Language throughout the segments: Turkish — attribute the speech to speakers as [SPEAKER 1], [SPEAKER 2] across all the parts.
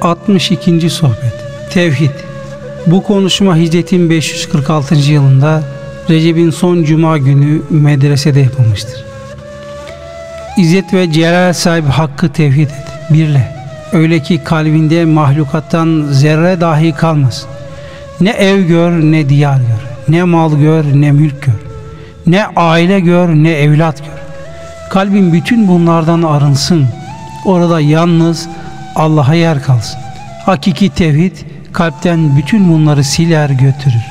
[SPEAKER 1] 62. Sohbet Tevhid Bu konuşma hicretin 546. yılında Recep'in son cuma günü medresede yapılmıştır. İzzet ve celal sahibi hakkı tevhid et. Birle. Öyle ki kalbinde mahlukattan zerre dahi kalmasın. Ne ev gör ne diyar gör. Ne mal gör ne mülk gör. Ne aile gör ne evlat gör. Kalbin bütün bunlardan arınsın. Orada yalnız Allah'a yer kalsın. Hakiki tevhid kalpten bütün bunları siler götürür.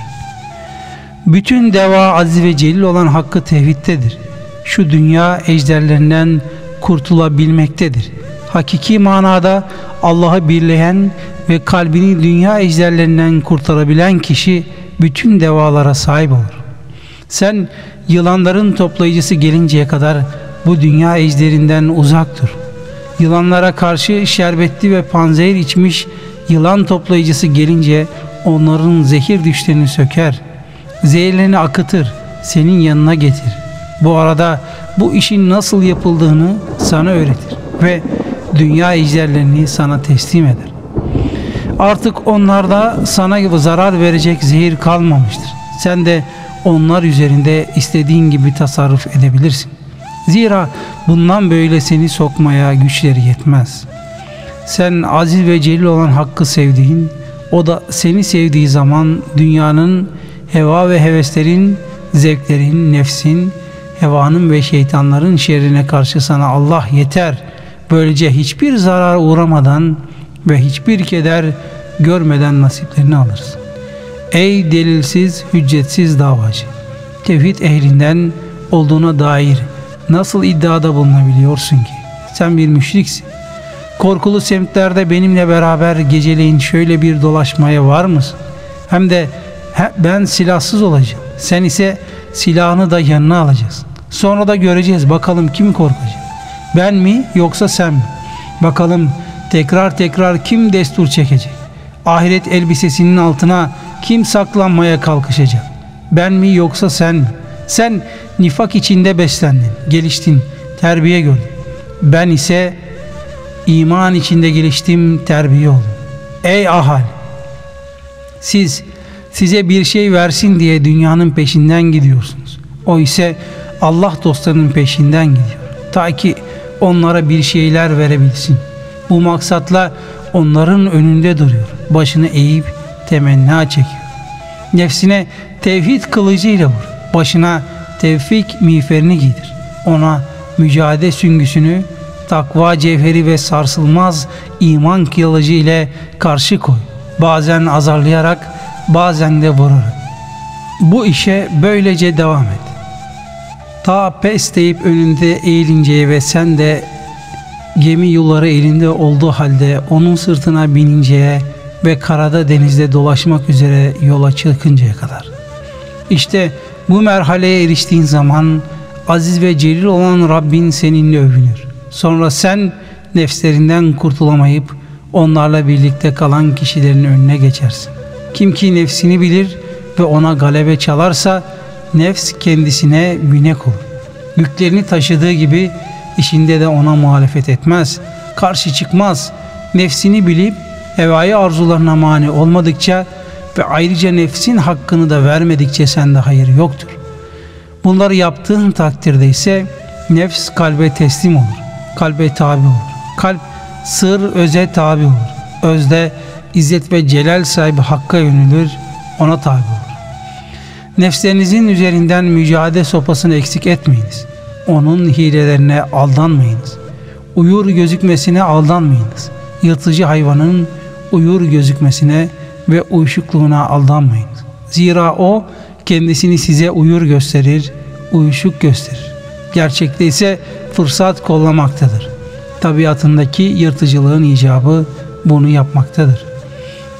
[SPEAKER 1] Bütün deva aziz ve celil olan hakkı tevhidtedir. Şu dünya ejderlerinden kurtulabilmektedir. Hakiki manada Allah'ı birleyen ve kalbini dünya ejderlerinden kurtarabilen kişi bütün devalara sahip olur. Sen yılanların toplayıcısı gelinceye kadar bu dünya ejderinden uzak dur. Yılanlara karşı şerbetli ve panzehir içmiş yılan toplayıcısı gelince onların zehir düşlerini söker. Zehirlerini akıtır, senin yanına getir. Bu arada bu işin nasıl yapıldığını sana öğretir ve dünya ejderlerini sana teslim eder. Artık onlarda sana zarar verecek zehir kalmamıştır. Sen de onlar üzerinde istediğin gibi tasarruf edebilirsin. Zira bundan böyle seni sokmaya güçleri yetmez. Sen aziz ve celil olan hakkı sevdiğin, o da seni sevdiği zaman dünyanın, heva ve heveslerin, zevklerin, nefsin, hevanın ve şeytanların şerrine karşı sana Allah yeter. Böylece hiçbir zarar uğramadan ve hiçbir keder görmeden nasiplerini alırsın. Ey delilsiz, hüccetsiz davacı! Tevhid ehlinden olduğuna dair nasıl iddiada bulunabiliyorsun ki? Sen bir müşriksin. Korkulu semtlerde benimle beraber geceleyin şöyle bir dolaşmaya var mısın? Hem de he, ben silahsız olacağım. Sen ise silahını da yanına alacaksın. Sonra da göreceğiz bakalım kim korkacak. Ben mi yoksa sen mi? Bakalım tekrar tekrar kim destur çekecek? Ahiret elbisesinin altına kim saklanmaya kalkışacak? Ben mi yoksa sen mi? Sen nifak içinde beslendin, geliştin, terbiye gördün. Ben ise iman içinde geliştim, terbiye oldum. Ey ahal! Siz size bir şey versin diye dünyanın peşinden gidiyorsunuz. O ise Allah dostlarının peşinden gidiyor. Ta ki onlara bir şeyler verebilsin. Bu maksatla onların önünde duruyor. Başını eğip temenna çekiyor. Nefsine tevhid kılıcıyla vur. Başına tevfik miğferini giydir. Ona mücadele süngüsünü, takva cevheri ve sarsılmaz iman kılıcı ile karşı koy. Bazen azarlayarak, bazen de vurarak. Bu işe böylece devam et. Ta pes deyip önünde eğilinceye ve sen de gemi yolları elinde olduğu halde onun sırtına bininceye ve karada denizde dolaşmak üzere yola çıkıncaya kadar. İşte bu merhaleye eriştiğin zaman aziz ve celil olan Rabbin seninle övünür. Sonra sen nefslerinden kurtulamayıp onlarla birlikte kalan kişilerin önüne geçersin. Kim ki nefsini bilir ve ona galebe çalarsa nefs kendisine binek olur. Yüklerini taşıdığı gibi işinde de ona muhalefet etmez, karşı çıkmaz. Nefsini bilip hevai arzularına mani olmadıkça ve ayrıca nefsin hakkını da vermedikçe sende hayır yoktur. Bunları yaptığın takdirde ise nefs kalbe teslim olur, kalbe tabi olur. Kalp sır öze tabi olur. Özde izzet ve celal sahibi hakka yönülür, ona tabi olur. Nefslerinizin üzerinden mücadele sopasını eksik etmeyiniz. Onun hilelerine aldanmayınız. Uyur gözükmesine aldanmayınız. Yırtıcı hayvanın uyur gözükmesine ve uyuşukluğuna aldanmayınız. Zira o kendisini size uyur gösterir, uyuşuk gösterir. Gerçekte ise fırsat kollamaktadır. Tabiatındaki yırtıcılığın icabı bunu yapmaktadır.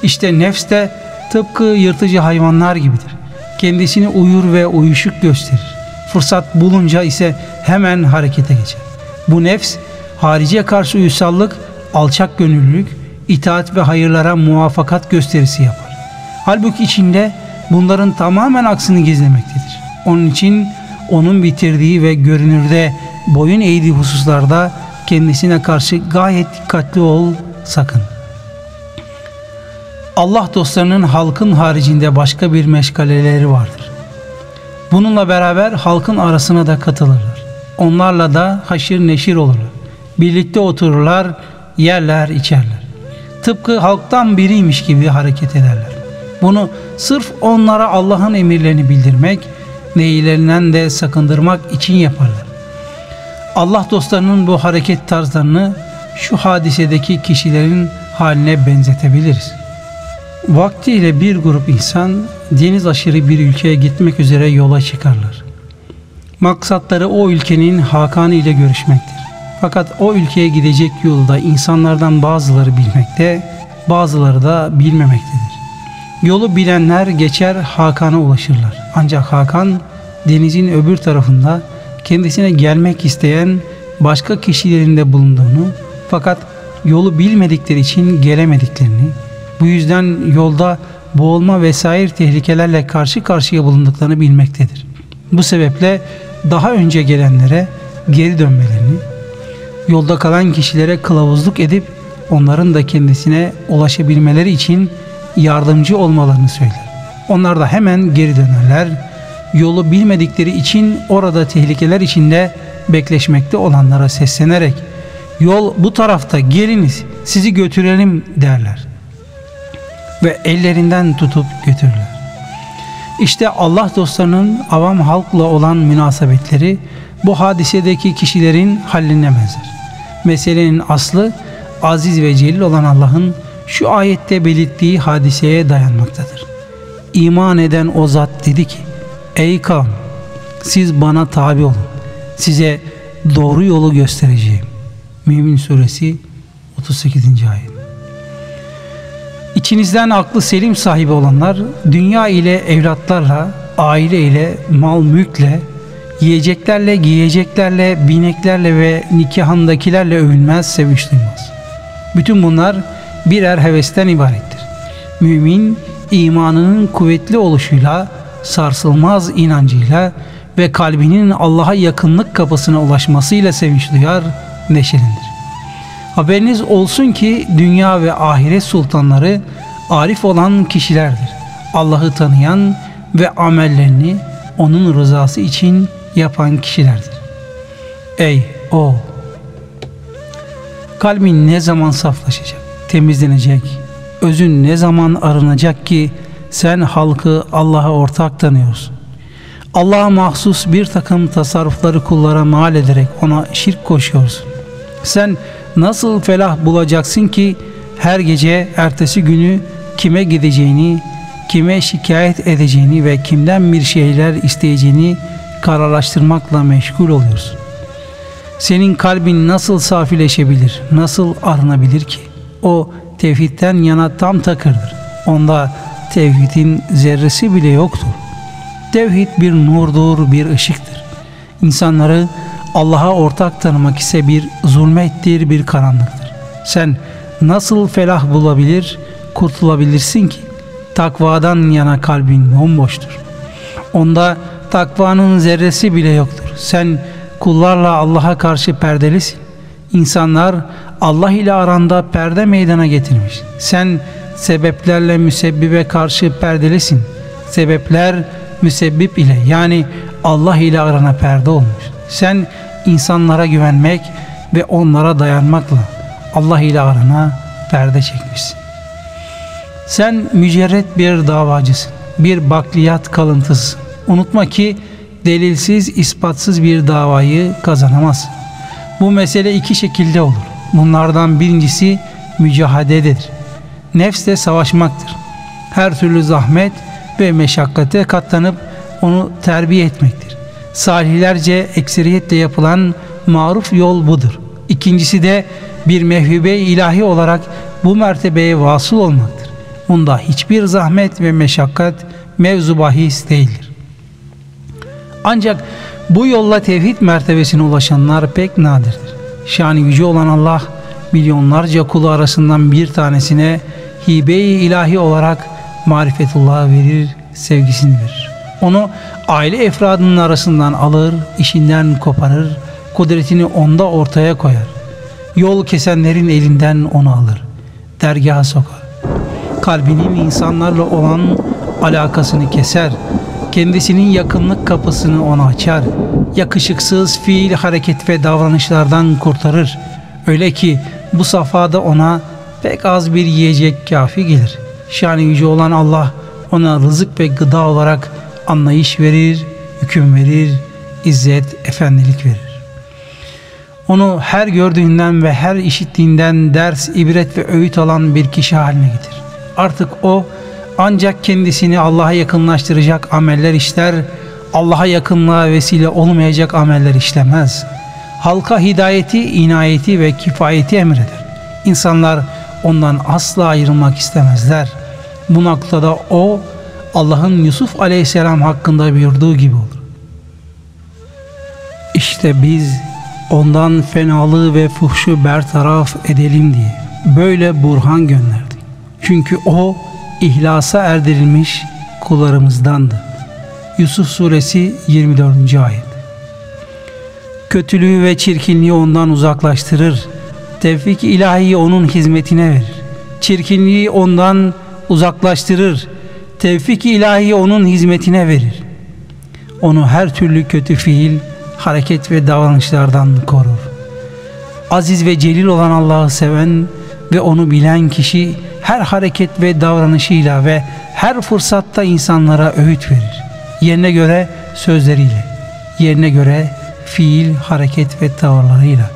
[SPEAKER 1] İşte nefs de tıpkı yırtıcı hayvanlar gibidir. Kendisini uyur ve uyuşuk gösterir. Fırsat bulunca ise hemen harekete geçer. Bu nefs hariciye karşı uyusallık, alçak gönüllülük, itaat ve hayırlara muvaffakat gösterisi yapar. Halbuki içinde bunların tamamen aksini gizlemektedir. Onun için onun bitirdiği ve görünürde boyun eğdiği hususlarda kendisine karşı gayet dikkatli ol sakın. Allah dostlarının halkın haricinde başka bir meşgaleleri vardır. Bununla beraber halkın arasına da katılırlar. Onlarla da haşir neşir olurlar. Birlikte otururlar, yerler, içerler. Tıpkı halktan biriymiş gibi hareket ederler. Bunu sırf onlara Allah'ın emirlerini bildirmek, nehilerinden de sakındırmak için yaparlar. Allah dostlarının bu hareket tarzlarını şu hadisedeki kişilerin haline benzetebiliriz. Vaktiyle bir grup insan deniz aşırı bir ülkeye gitmek üzere yola çıkarlar. Maksatları o ülkenin Hakanı ile görüşmektir. Fakat o ülkeye gidecek yolda insanlardan bazıları bilmekte, bazıları da bilmemektedir. Yolu bilenler geçer Hakan'a ulaşırlar. Ancak Hakan denizin öbür tarafında kendisine gelmek isteyen başka kişilerin de bulunduğunu fakat yolu bilmedikleri için gelemediklerini, bu yüzden yolda boğulma vesaire tehlikelerle karşı karşıya bulunduklarını bilmektedir. Bu sebeple daha önce gelenlere geri dönmelerini, yolda kalan kişilere kılavuzluk edip onların da kendisine ulaşabilmeleri için yardımcı olmalarını söyler. Onlar da hemen geri dönerler. Yolu bilmedikleri için orada tehlikeler içinde bekleşmekte olanlara seslenerek yol bu tarafta geliniz sizi götürelim derler. Ve ellerinden tutup götürürler. İşte Allah dostlarının avam halkla olan münasebetleri bu hadisedeki kişilerin halline benzer. Meselenin aslı aziz ve celil olan Allah'ın şu ayette belirttiği hadiseye dayanmaktadır. İman eden o zat dedi ki, Ey kavm, siz bana tabi olun, size doğru yolu göstereceğim. Mümin Suresi 38. ayet. İçinizden aklı selim sahibi olanlar dünya ile evlatlarla, aile ile, mal mülkle, yiyeceklerle, giyeceklerle, bineklerle ve nikahındakilerle övünmez, sevinç duymaz. Bütün bunlar birer hevesten ibarettir. Mümin imanının kuvvetli oluşuyla, sarsılmaz inancıyla ve kalbinin Allah'a yakınlık kapısına ulaşmasıyla sevinç duyar, neşelenir. Haberiniz olsun ki dünya ve ahiret sultanları arif olan kişilerdir. Allah'ı tanıyan ve amellerini onun rızası için yapan kişilerdir. Ey o kalbin ne zaman saflaşacak, temizlenecek, özün ne zaman arınacak ki sen halkı Allah'a ortak tanıyorsun. Allah'a mahsus bir takım tasarrufları kullara mal ederek ona şirk koşuyorsun. Sen nasıl felah bulacaksın ki her gece ertesi günü kime gideceğini, kime şikayet edeceğini ve kimden bir şeyler isteyeceğini kararlaştırmakla meşgul oluyorsun. Senin kalbin nasıl safileşebilir, nasıl arınabilir ki? O tevhidden yana tam takırdır. Onda tevhidin zerresi bile yoktur. Tevhid bir nurdur, bir ışıktır. İnsanları Allah'a ortak tanımak ise bir zulmettir, bir karanlıktır. Sen nasıl felah bulabilir, kurtulabilirsin ki? Takvadan yana kalbin bomboştur. Onda takvanın zerresi bile yoktur. Sen kullarla Allah'a karşı perdelisin. İnsanlar Allah ile aranda perde meydana getirmiş. Sen sebeplerle müsebbibe karşı perdelisin. Sebepler müsebbip ile yani Allah ile arana perde olmuş. Sen insanlara güvenmek ve onlara dayanmakla Allah ile arana perde çekmişsin. Sen mücerret bir davacısın, bir bakliyat kalıntısın. Unutma ki delilsiz, ispatsız bir davayı kazanamazsın. Bu mesele iki şekilde olur. Bunlardan birincisi mücahadedir. Nefsle savaşmaktır. Her türlü zahmet ve meşakkate katlanıp onu terbiye etmektir. Salihlerce ekseriyetle yapılan maruf yol budur. İkincisi de bir mehvübe ilahi olarak bu mertebeye vasıl olmaktır. Bunda hiçbir zahmet ve meşakkat mevzu bahis değildir. Ancak bu yolla tevhid mertebesine ulaşanlar pek nadirdir. Şani yüce olan Allah milyonlarca kulu arasından bir tanesine hibe-i ilahi olarak marifetullah verir, sevgisini verir. Onu aile efradının arasından alır, işinden koparır, kudretini onda ortaya koyar. Yol kesenlerin elinden onu alır, dergaha sokar. kalbinin insanlarla olan alakasını keser. Kendisinin yakınlık kapısını ona açar. Yakışıksız fiil, hareket ve davranışlardan kurtarır. Öyle ki bu safhada ona pek az bir yiyecek kafi gelir. Şani yüce olan Allah ona rızık ve gıda olarak anlayış verir, hüküm verir, izzet, efendilik verir. Onu her gördüğünden ve her işittiğinden ders, ibret ve öğüt alan bir kişi haline getir. Artık o ancak kendisini Allah'a yakınlaştıracak ameller işler, Allah'a yakınlığa vesile olmayacak ameller işlemez. Halka hidayeti, inayeti ve kifayeti emreder. İnsanlar ondan asla ayrılmak istemezler. Bu noktada o Allah'ın Yusuf aleyhisselam hakkında buyurduğu gibi olur. İşte biz ondan fenalığı ve fuhşu bertaraf edelim diye böyle burhan gönderdik. Çünkü o ihlasa erdirilmiş kullarımızdandı. Yusuf suresi 24. ayet Kötülüğü ve çirkinliği ondan uzaklaştırır. Tevfik ilahiyi onun hizmetine verir. Çirkinliği ondan uzaklaştırır. Tevfik ilahiyi onun hizmetine verir. Onu her türlü kötü fiil, hareket ve davranışlardan korur. Aziz ve celil olan Allah'ı seven ve onu bilen kişi her hareket ve davranışıyla ve her fırsatta insanlara öğüt verir. Yerine göre sözleriyle, yerine göre fiil, hareket ve tavırlarıyla,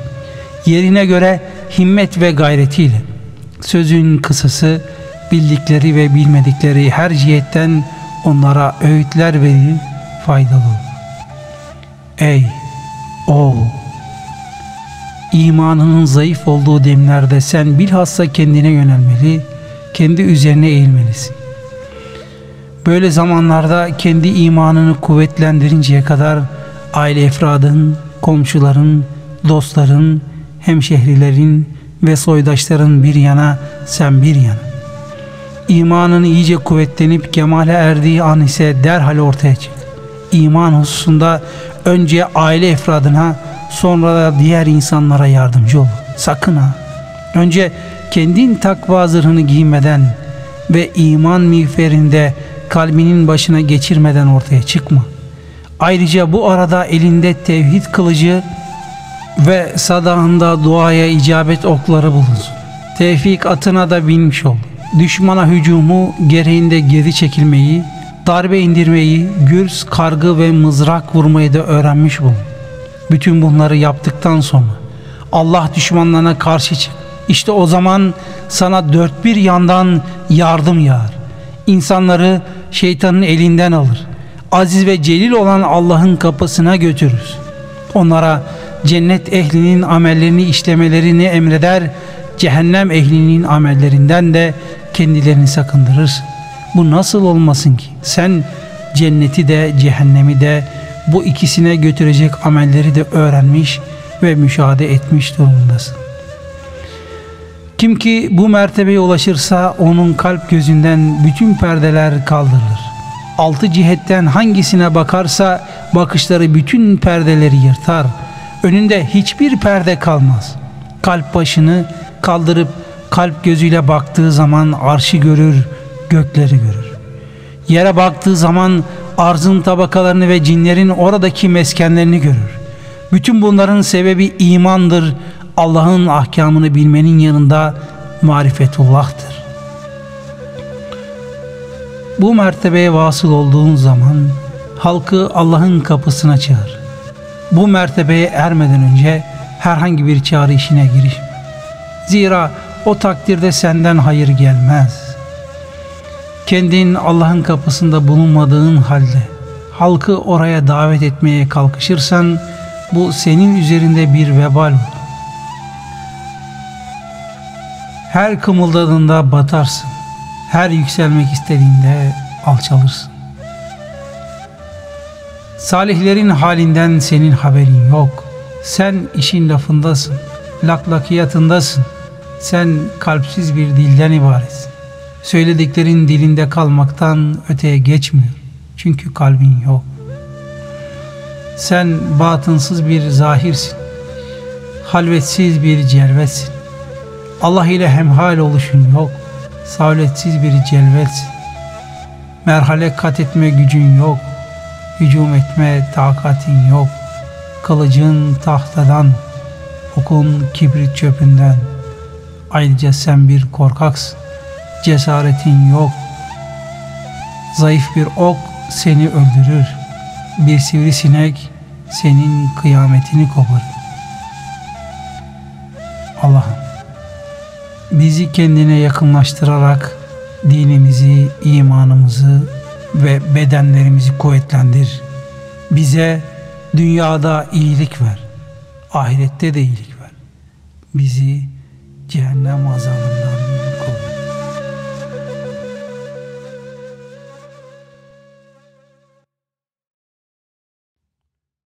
[SPEAKER 1] yerine göre himmet ve gayretiyle. Sözün kısası bildikleri ve bilmedikleri her cihetten onlara öğütler verir, faydalı. Ey oğul! İmanının zayıf olduğu demlerde sen bilhassa kendine yönelmeli, kendi üzerine eğilmelisin. Böyle zamanlarda kendi imanını kuvvetlendirinceye kadar aile efradın, komşuların, dostların, hemşehrilerin ve soydaşların bir yana, sen bir yana. İmanın iyice kuvvetlenip kemale erdiği an ise derhal ortaya çık. İman hususunda önce aile efradına sonra da diğer insanlara yardımcı ol. Sakın ha. Önce kendin takva zırhını giymeden ve iman miğferinde kalbinin başına geçirmeden ortaya çıkma. Ayrıca bu arada elinde tevhid kılıcı ve sadağında duaya icabet okları bulunsun. Tevfik atına da binmiş ol. Düşmana hücumu gereğinde geri çekilmeyi, darbe indirmeyi, gürs, kargı ve mızrak vurmayı da öğrenmiş bulun. Bütün bunları yaptıktan sonra Allah düşmanlarına karşı çık. İşte o zaman sana dört bir yandan yardım yağar. İnsanları şeytanın elinden alır. Aziz ve celil olan Allah'ın kapısına götürür. Onlara cennet ehlinin amellerini işlemelerini emreder, cehennem ehlinin amellerinden de kendilerini sakındırır. Bu nasıl olmasın ki? Sen cenneti de cehennemi de bu ikisine götürecek amelleri de öğrenmiş ve müşahede etmiş durumundasın. Kim ki bu mertebeye ulaşırsa onun kalp gözünden bütün perdeler kaldırılır. Altı cihetten hangisine bakarsa bakışları bütün perdeleri yırtar. Önünde hiçbir perde kalmaz. Kalp başını kaldırıp kalp gözüyle baktığı zaman arşı görür, gökleri görür. Yere baktığı zaman arzın tabakalarını ve cinlerin oradaki meskenlerini görür. Bütün bunların sebebi imandır. Allah'ın ahkamını bilmenin yanında marifetullah'tır. Bu mertebeye vasıl olduğun zaman halkı Allah'ın kapısına çağır. Bu mertebeye ermeden önce herhangi bir çağrı işine girişme. Zira o takdirde senden hayır gelmez.'' kendin Allah'ın kapısında bulunmadığın halde halkı oraya davet etmeye kalkışırsan bu senin üzerinde bir vebal olur. Her kımıldadığında batarsın. Her yükselmek istediğinde alçalırsın. Salihlerin halinden senin haberin yok. Sen işin lafındasın, laklakiyatındasın. Sen kalpsiz bir dilden ibaretsin. Söylediklerin dilinde kalmaktan öteye geçmiyor. Çünkü kalbin yok. Sen batınsız bir zahirsin. Halvetsiz bir cervetsin. Allah ile hemhal oluşun yok. savletsiz bir celvetsin. Merhale kat etme gücün yok, hücum etme takatin yok. Kılıcın tahtadan, okun kibrit çöpünden. Ayrıca sen bir korkaksın, cesaretin yok. Zayıf bir ok seni öldürür, bir sivrisinek senin kıyametini koparır. Allah'ım bizi kendine yakınlaştırarak dinimizi, imanımızı ve bedenlerimizi kuvvetlendir. Bize dünyada iyilik ver, ahirette de iyilik ver. Bizi cehennem azabından